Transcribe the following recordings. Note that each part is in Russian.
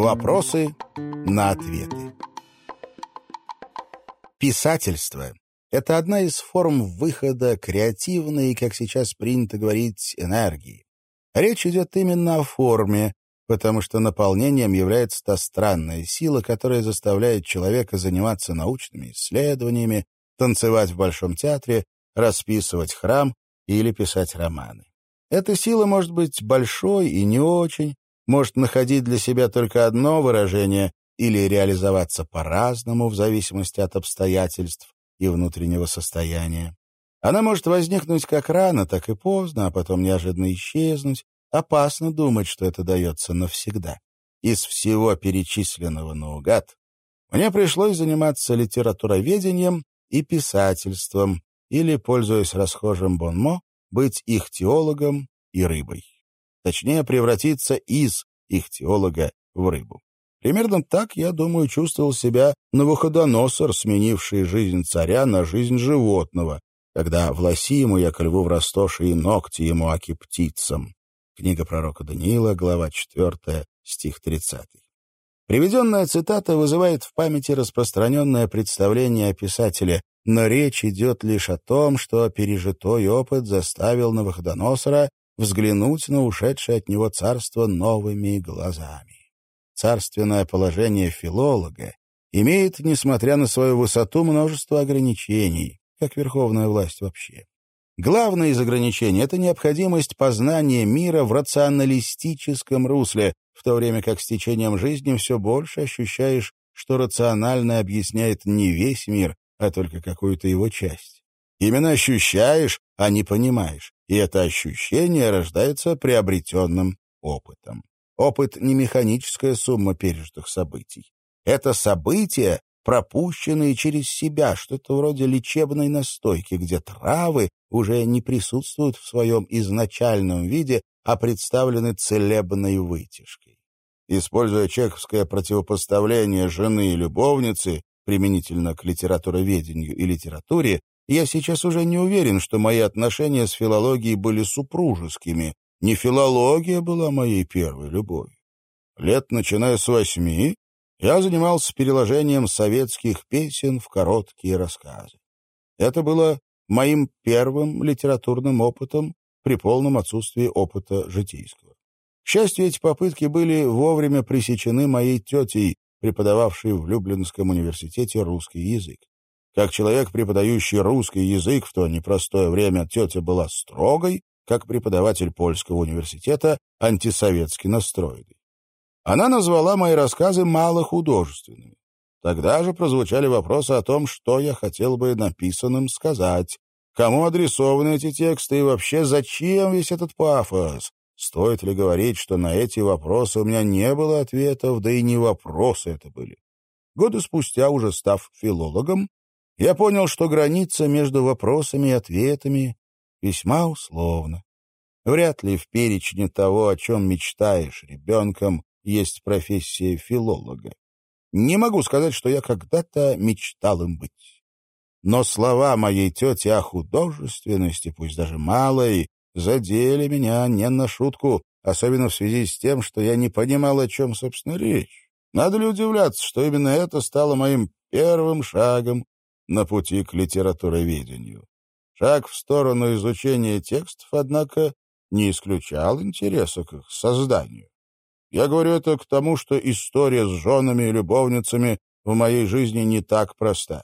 Вопросы на ответы. Писательство — это одна из форм выхода креативной, как сейчас принято говорить, энергии. Речь идет именно о форме, потому что наполнением является та странная сила, которая заставляет человека заниматься научными исследованиями, танцевать в Большом театре, расписывать храм или писать романы. Эта сила может быть большой и не очень, может находить для себя только одно выражение или реализоваться по-разному в зависимости от обстоятельств и внутреннего состояния. Она может возникнуть как рано, так и поздно, а потом неожиданно исчезнуть. Опасно думать, что это дается навсегда. Из всего перечисленного наугад мне пришлось заниматься литературоведением и писательством, или, пользуясь расхожим бонмо, быть их теологом и рыбой. Точнее, превратиться из их теолога в рыбу. Примерно так, я думаю, чувствовал себя Навуходоносор, сменивший жизнь царя на жизнь животного, когда власи ему, яко льву растоши, и ногти ему аки птицам. Книга пророка Даниила, глава 4, стих 30. Приведенная цитата вызывает в памяти распространенное представление о писателе, но речь идет лишь о том, что пережитой опыт заставил Навуходоносора взглянуть на ушедшее от него царство новыми глазами. Царственное положение филолога имеет, несмотря на свою высоту, множество ограничений, как верховная власть вообще. Главное из ограничений — это необходимость познания мира в рационалистическом русле, в то время как с течением жизни все больше ощущаешь, что рационально объясняет не весь мир, а только какую-то его часть. Именно ощущаешь, а не понимаешь, и это ощущение рождается приобретенным опытом. Опыт — не механическая сумма пережитых событий. Это события, пропущенные через себя, что-то вроде лечебной настойки, где травы уже не присутствуют в своем изначальном виде, а представлены целебной вытяжкой. Используя чеховское противопоставление жены и любовницы, применительно к литературоведению и литературе, я сейчас уже не уверен, что мои отношения с филологией были супружескими. Не филология была моей первой любовью. Лет начиная с восьми я занимался переложением советских песен в короткие рассказы. Это было моим первым литературным опытом при полном отсутствии опыта житейского. К счастью, эти попытки были вовремя пресечены моей тетей, преподававшей в Люблинском университете русский язык. Как человек, преподающий русский язык в то непростое время, тетя была строгой, как преподаватель польского университета антисоветски настроенной. Она назвала мои рассказы малохудожественными. Тогда же прозвучали вопросы о том, что я хотел бы написанным сказать, кому адресованы эти тексты и вообще зачем весь этот пафос. Стоит ли говорить, что на эти вопросы у меня не было ответов, да и не вопросы это были. Годы спустя, уже став филологом, я понял, что граница между вопросами и ответами весьма условна. Вряд ли в перечне того, о чем мечтаешь ребенком, есть профессия филолога. Не могу сказать, что я когда-то мечтал им быть. Но слова моей тети о художественности, пусть даже малой, задели меня не на шутку, особенно в связи с тем, что я не понимал, о чем, собственно, речь. Надо ли удивляться, что именно это стало моим первым шагом на пути к литературоведению. Шаг в сторону изучения текстов, однако, не исключал интереса к их созданию. Я говорю это к тому, что история с женами и любовницами в моей жизни не так проста.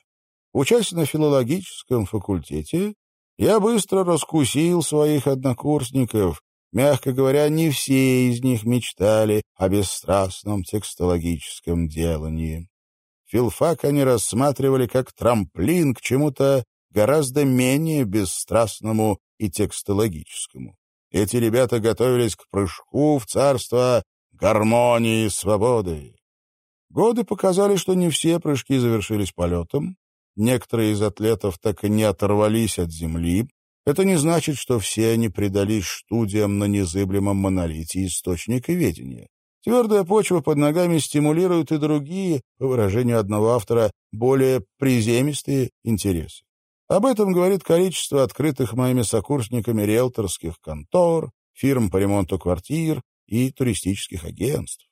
Учась на филологическом факультете, я быстро раскусил своих однокурсников. Мягко говоря, не все из них мечтали о бесстрастном текстологическом делании. Филфак они рассматривали как трамплин к чему-то гораздо менее бесстрастному и текстологическому. Эти ребята готовились к прыжку в царство гармонии и свободы. Годы показали, что не все прыжки завершились полетом. Некоторые из атлетов так и не оторвались от земли. Это не значит, что все они предались студиям на незыблемом монолите источника ведения. Твердая почва под ногами стимулирует и другие, по выражению одного автора, более приземистые интересы. Об этом говорит количество открытых моими сокурсниками риэлторских контор, фирм по ремонту квартир и туристических агентств.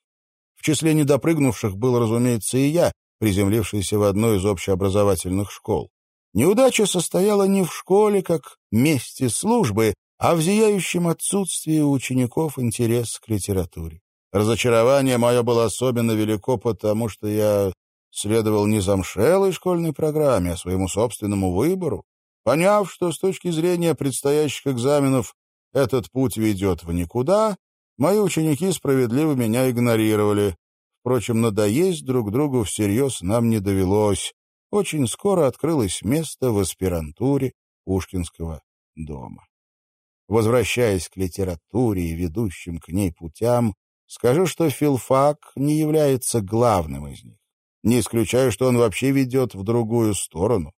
В числе недопрыгнувших был, разумеется, и я, приземлившийся в одной из общеобразовательных школ. Неудача состояла не в школе как месте службы, а в зияющем отсутствии у учеников интерес к литературе. Разочарование мое было особенно велико, потому что я следовал не замшелой школьной программе, а своему собственному выбору, поняв, что с точки зрения предстоящих экзаменов этот путь ведет в никуда, мои ученики справедливо меня игнорировали. Впрочем, надоесть друг другу всерьез нам не довелось. Очень скоро открылось место в аспирантуре Пушкинского дома. Возвращаясь к литературе и ведущим к ней путям, скажу, что филфак не является главным из них. Не исключаю, что он вообще ведет в другую сторону.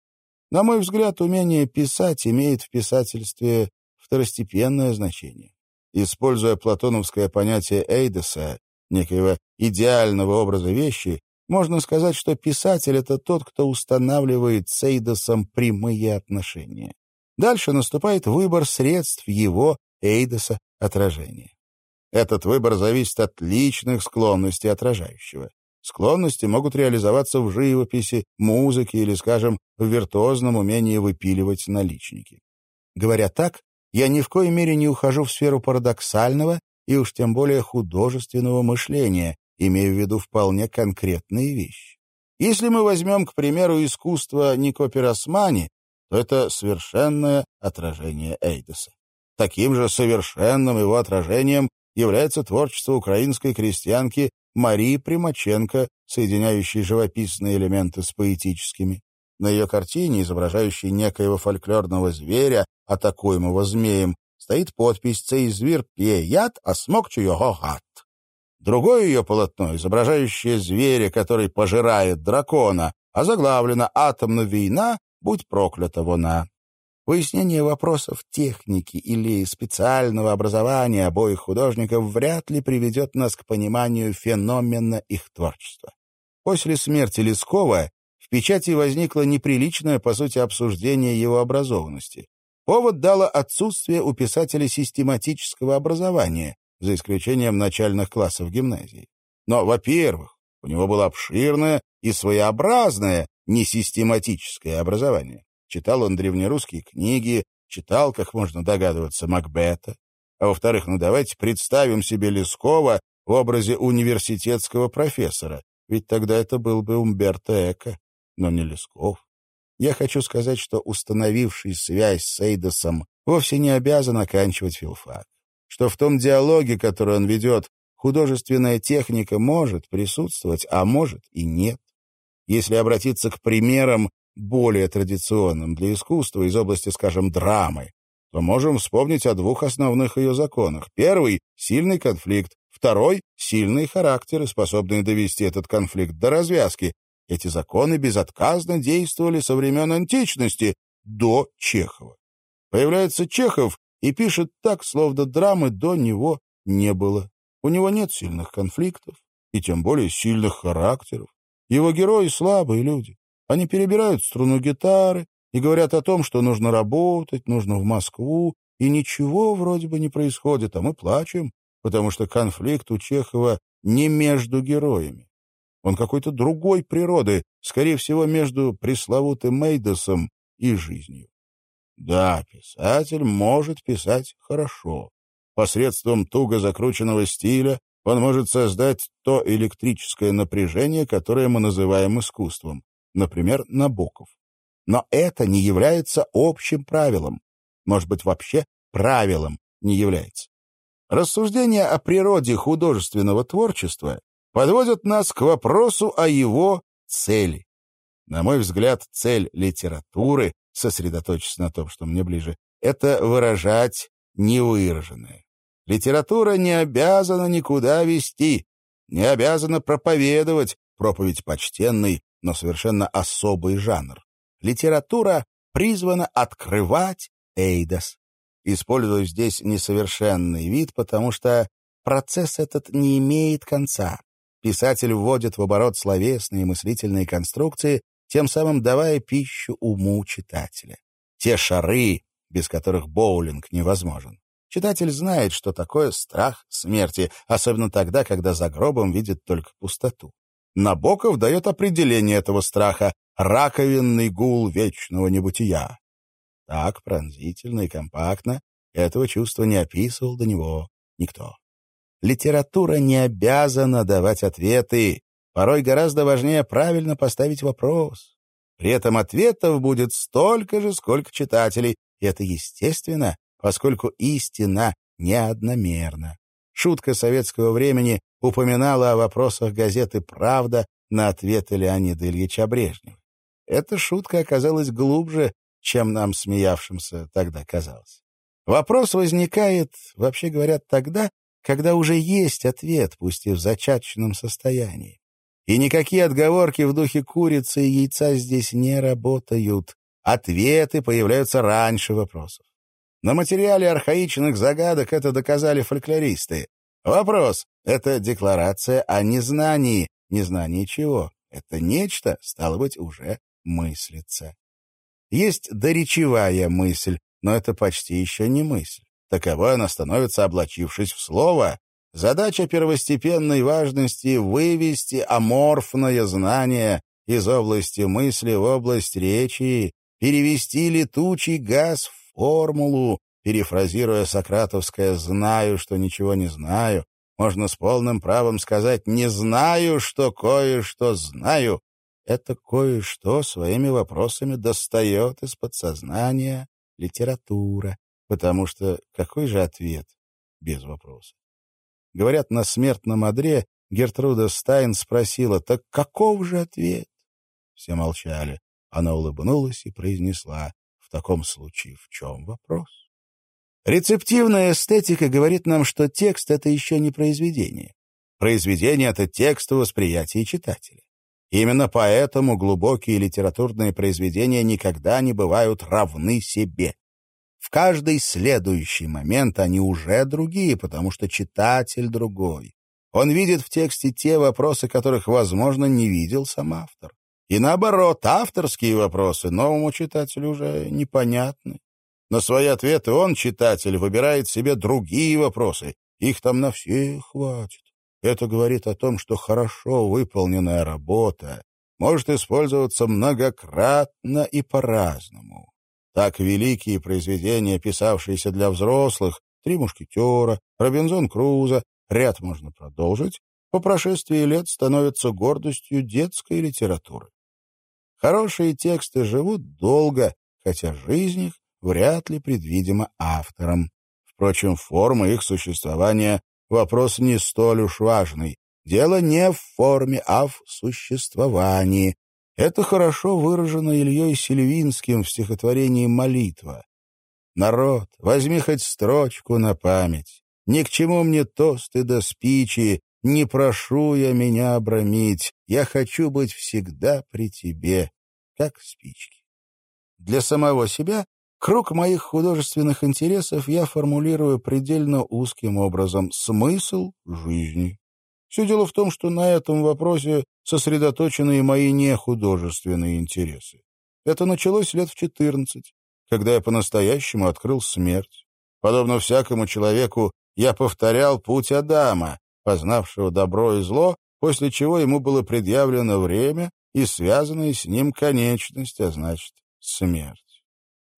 На мой взгляд, умение писать имеет в писательстве второстепенное значение. Используя платоновское понятие Эйдеса, некоего идеального образа вещи, можно сказать, что писатель — это тот, кто устанавливает с Эйдосом прямые отношения. Дальше наступает выбор средств его, Эйдоса, отражения. Этот выбор зависит от личных склонностей отражающего. Склонности могут реализоваться в живописи, музыке или, скажем, в виртуозном умении выпиливать наличники. Говоря так, я ни в коей мере не ухожу в сферу парадоксального и уж тем более художественного мышления, имея в виду вполне конкретные вещи. Если мы возьмем, к примеру, искусство Нико Пиросмани, то это совершенное отражение Эйдеса. Таким же совершенным его отражением является творчество украинской крестьянки Марии Примаченко, соединяющей живописные элементы с поэтическими. На ее картине, изображающей некоего фольклорного зверя, атакуемого змеем, стоит подпись «Цей зверь пье яд, а смокчу его гад». Другое ее полотно, изображающее зверя, который пожирает дракона, озаглавлено «Атомна война, будь проклята вона». Выяснение вопросов техники или специального образования обоих художников вряд ли приведет нас к пониманию феномена их творчества. После смерти Лескова в печати возникло неприличное, по сути, обсуждение его образованности. Повод дало отсутствие у писателя систематического образования, за исключением начальных классов гимназии. Но, во-первых, у него было обширное и своеобразное несистематическое образование. Читал он древнерусские книги, читал, как можно догадываться, Макбета. А во-вторых, ну давайте представим себе Лескова в образе университетского профессора, ведь тогда это был бы Умберто Эко, но не Лесков. Я хочу сказать, что установивший связь с Эйдосом вовсе не обязан оканчивать филфак. Что в том диалоге, который он ведет, художественная техника может присутствовать, а может и нет. Если обратиться к примерам, более традиционным для искусства из области, скажем, драмы, то можем вспомнить о двух основных ее законах. Первый — сильный конфликт, второй — сильные характеры, способные довести этот конфликт до развязки. Эти законы безотказно действовали со времен античности, до Чехова. Появляется Чехов и пишет так, словно драмы до него не было. У него нет сильных конфликтов и тем более сильных характеров. Его герои — слабые люди. Они перебирают струну гитары и говорят о том, что нужно работать, нужно в Москву, и ничего вроде бы не происходит, а мы плачем, потому что конфликт у Чехова не между героями. Он какой-то другой природы, скорее всего, между пресловутым Мейдосом и жизнью. Да, писатель может писать хорошо. Посредством туго закрученного стиля он может создать то электрическое напряжение, которое мы называем искусством например, Набоков. Но это не является общим правилом. Может быть, вообще правилом не является. Рассуждения о природе художественного творчества подводят нас к вопросу о его цели. На мой взгляд, цель литературы, сосредоточиться на том, что мне ближе, это выражать невыраженное. Литература не обязана никуда вести, не обязана проповедовать, проповедь почтенной, но совершенно особый жанр. Литература призвана открывать эйдос. Использую здесь несовершенный вид, потому что процесс этот не имеет конца. Писатель вводит в оборот словесные мыслительные конструкции, тем самым давая пищу уму читателя. Те шары, без которых боулинг невозможен. Читатель знает, что такое страх смерти, особенно тогда, когда за гробом видит только пустоту. Набоков дает определение этого страха — раковинный гул вечного небытия. Так пронзительно и компактно этого чувства не описывал до него никто. Литература не обязана давать ответы, порой гораздо важнее правильно поставить вопрос. При этом ответов будет столько же, сколько читателей, и это естественно, поскольку истина неодномерна. Шутка советского времени упоминала о вопросах газеты «Правда» на ответы Леонида Ильича Брежнева. Эта шутка оказалась глубже, чем нам, смеявшимся, тогда казалось. Вопрос возникает, вообще говоря, тогда, когда уже есть ответ, пусть и в зачаточном состоянии. И никакие отговорки в духе курицы и яйца здесь не работают. Ответы появляются раньше вопросов. На материале архаичных загадок это доказали фольклористы. Вопрос — это декларация о незнании. Незнании чего? Это нечто, стало быть, уже мыслится. Есть доречевая мысль, но это почти еще не мысль. Таковой она становится, облачившись в слово. Задача первостепенной важности — вывести аморфное знание из области мысли в область речи, перевести летучий газ в формулу, перефразируя сократовское «знаю, что ничего не знаю», можно с полным правом сказать «не знаю, что кое-что знаю». Это кое-что своими вопросами достает из подсознания литература, потому что какой же ответ без вопроса? Говорят, на смертном одре Гертруда Стайн спросила, так каков же ответ? Все молчали. Она улыбнулась и произнесла, таком случае в чем вопрос? Рецептивная эстетика говорит нам, что текст — это еще не произведение. Произведение — это текст в восприятии читателя. Именно поэтому глубокие литературные произведения никогда не бывают равны себе. В каждый следующий момент они уже другие, потому что читатель другой. Он видит в тексте те вопросы, которых, возможно, не видел сам автор. И наоборот, авторские вопросы новому читателю уже непонятны. На свои ответы он, читатель, выбирает себе другие вопросы. Их там на всех хватит. Это говорит о том, что хорошо выполненная работа может использоваться многократно и по-разному. Так великие произведения, писавшиеся для взрослых, «Три мушкетера», «Робинзон Крузо», ряд можно продолжить, по прошествии лет становятся гордостью детской литературы. Хорошие тексты живут долго, хотя жизнь их вряд ли предвидима автором. Впрочем, форма их существования — вопрос не столь уж важный. Дело не в форме, а в существовании. Это хорошо выражено Ильей Сильвинским в стихотворении «Молитва». «Народ, возьми хоть строчку на память. Ни к чему мне тосты да спичи, не прошу я меня обрамить. Я хочу быть всегда при тебе как спички. Для самого себя круг моих художественных интересов я формулирую предельно узким образом «смысл жизни». Все дело в том, что на этом вопросе сосредоточены и мои нехудожественные интересы. Это началось лет в четырнадцать, когда я по-настоящему открыл смерть. Подобно всякому человеку, я повторял путь Адама, познавшего добро и зло, после чего ему было предъявлено время, и связанная с ним конечность, а значит, смерть.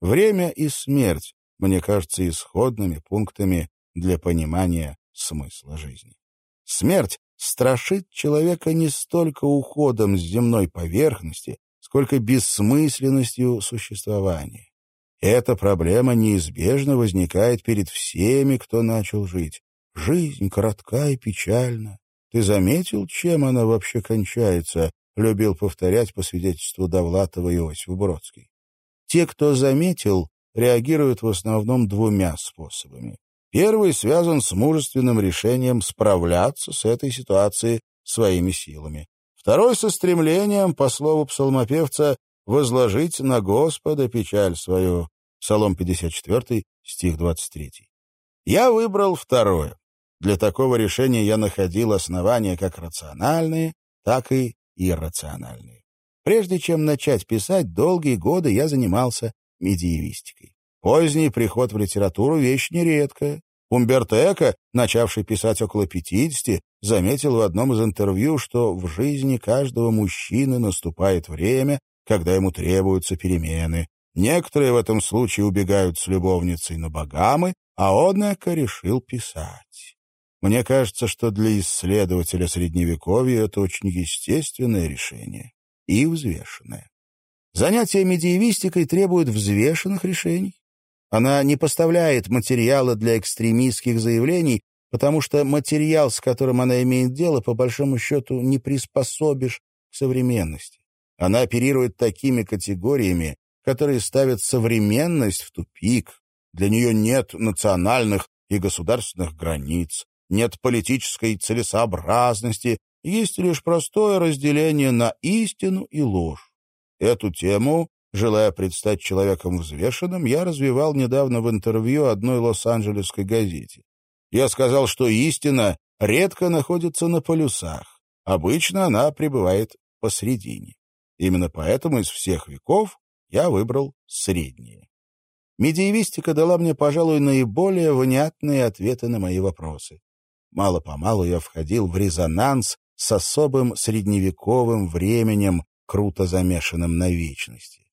Время и смерть, мне кажется, исходными пунктами для понимания смысла жизни. Смерть страшит человека не столько уходом с земной поверхности, сколько бессмысленностью существования. Эта проблема неизбежно возникает перед всеми, кто начал жить. Жизнь коротка и печальна. Ты заметил, чем она вообще кончается, любил повторять по свидетельству Довлатова Иосиф Бродский. Те, кто заметил, реагируют в основном двумя способами. Первый связан с мужественным решением справляться с этой ситуацией своими силами. Второй — со стремлением, по слову псалмопевца, возложить на Господа печаль свою. Псалом 54, стих 23. Я выбрал второе. Для такого решения я находил основания как рациональные, так и иррациональные. Прежде чем начать писать, долгие годы я занимался медиевистикой. Поздний приход в литературу — вещь нередкая. Умберто Эко, начавший писать около 50, заметил в одном из интервью, что в жизни каждого мужчины наступает время, когда ему требуются перемены. Некоторые в этом случае убегают с любовницей на Багамы, а он, Эко, решил писать. Мне кажется, что для исследователя Средневековья это очень естественное решение и взвешенное. Занятие медиевистикой требует взвешенных решений. Она не поставляет материала для экстремистских заявлений, потому что материал, с которым она имеет дело, по большому счету не приспособишь к современности. Она оперирует такими категориями, которые ставят современность в тупик. Для нее нет национальных и государственных границ, нет политической целесообразности, есть лишь простое разделение на истину и ложь. Эту тему, желая предстать человеком взвешенным, я развивал недавно в интервью одной лос-анджелесской газете. Я сказал, что истина редко находится на полюсах. Обычно она пребывает посредине. Именно поэтому из всех веков я выбрал средние. Медиевистика дала мне, пожалуй, наиболее внятные ответы на мои вопросы. Мало-помалу я входил в резонанс с особым средневековым временем, круто замешанным на вечности.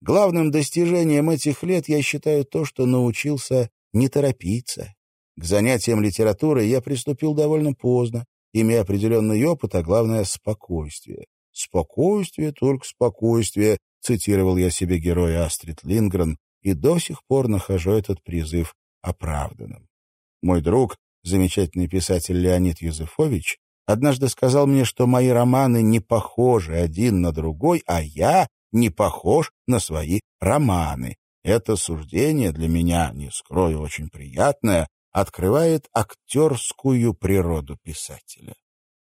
Главным достижением этих лет я считаю то, что научился не торопиться. К занятиям литературой я приступил довольно поздно, имея определенный опыт, а главное — спокойствие. «Спокойствие, только спокойствие», — цитировал я себе героя Астрид Лингрен, и до сих пор нахожу этот призыв оправданным. Мой друг, замечательный писатель Леонид Юзефович, однажды сказал мне, что мои романы не похожи один на другой, а я не похож на свои романы. Это суждение для меня, не скрою, очень приятное, открывает актерскую природу писателя.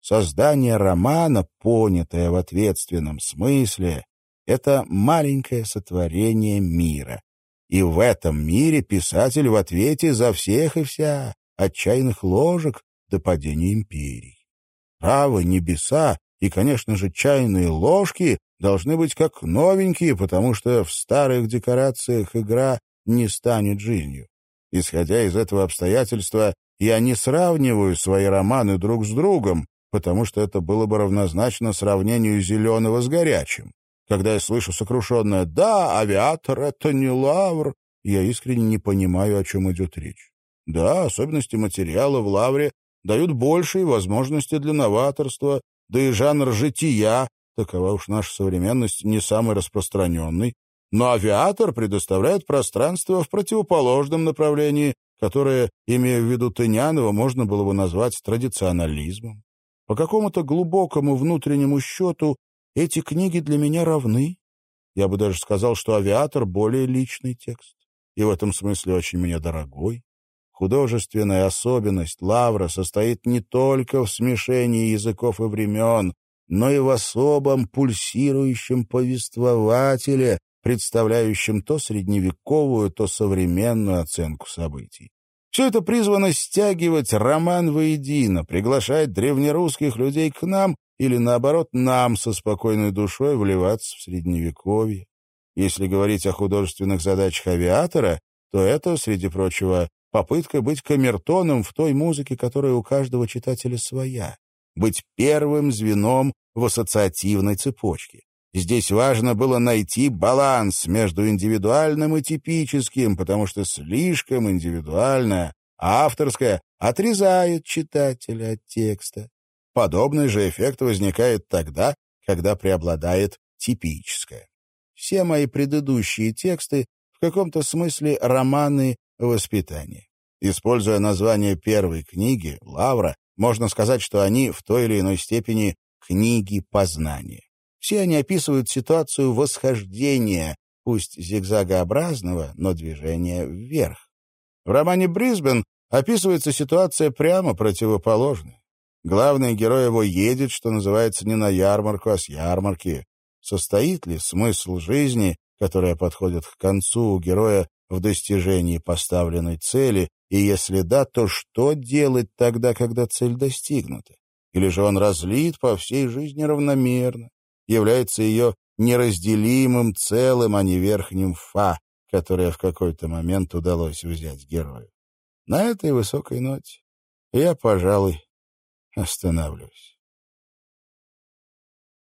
Создание романа, понятое в ответственном смысле, это маленькое сотворение мира. И в этом мире писатель в ответе за всех и вся, отчаянных ложек до падения империй. Право, небеса и, конечно же, чайные ложки должны быть как новенькие, потому что в старых декорациях игра не станет жизнью. Исходя из этого обстоятельства, я не сравниваю свои романы друг с другом, потому что это было бы равнозначно сравнению зеленого с горячим. Когда я слышу сокрушенное «Да, авиатор — это не лавр», я искренне не понимаю, о чем идет речь. Да, особенности материала в лавре дают большие возможности для новаторства, да и жанр жития, такова уж наша современность, не самый распространенный. Но авиатор предоставляет пространство в противоположном направлении, которое, имея в виду Тынянова, можно было бы назвать традиционализмом. По какому-то глубокому внутреннему счету эти книги для меня равны. Я бы даже сказал, что «Авиатор» — более личный текст, и в этом смысле очень мне дорогой. Художественная особенность Лавра состоит не только в смешении языков и времен, но и в особом пульсирующем повествователе, представляющем то средневековую, то современную оценку событий. Все это призвано стягивать роман воедино, приглашать древнерусских людей к нам или, наоборот, нам со спокойной душой вливаться в Средневековье. Если говорить о художественных задачах авиатора, то это, среди прочего, попытка быть камертоном в той музыке, которая у каждого читателя своя, быть первым звеном в ассоциативной цепочке. Здесь важно было найти баланс между индивидуальным и типическим, потому что слишком индивидуальное, авторское отрезает читателя от текста. Подобный же эффект возникает тогда, когда преобладает типическое. Все мои предыдущие тексты в каком-то смысле романы воспитания. Используя название первой книги «Лавра», можно сказать, что они в той или иной степени книги познания. Все они описывают ситуацию восхождения, пусть зигзагообразного, но движения вверх. В романе «Брисбен» описывается ситуация прямо противоположная. Главный герой его едет, что называется, не на ярмарку, а с ярмарки. Состоит ли смысл жизни, которая подходит к концу у героя в достижении поставленной цели, и если да, то что делать тогда, когда цель достигнута? Или же он разлит по всей жизни равномерно, является ее неразделимым целым, а не верхним фа, которое в какой-то момент удалось взять герою? На этой высокой ноте я, пожалуй, остановлюсь.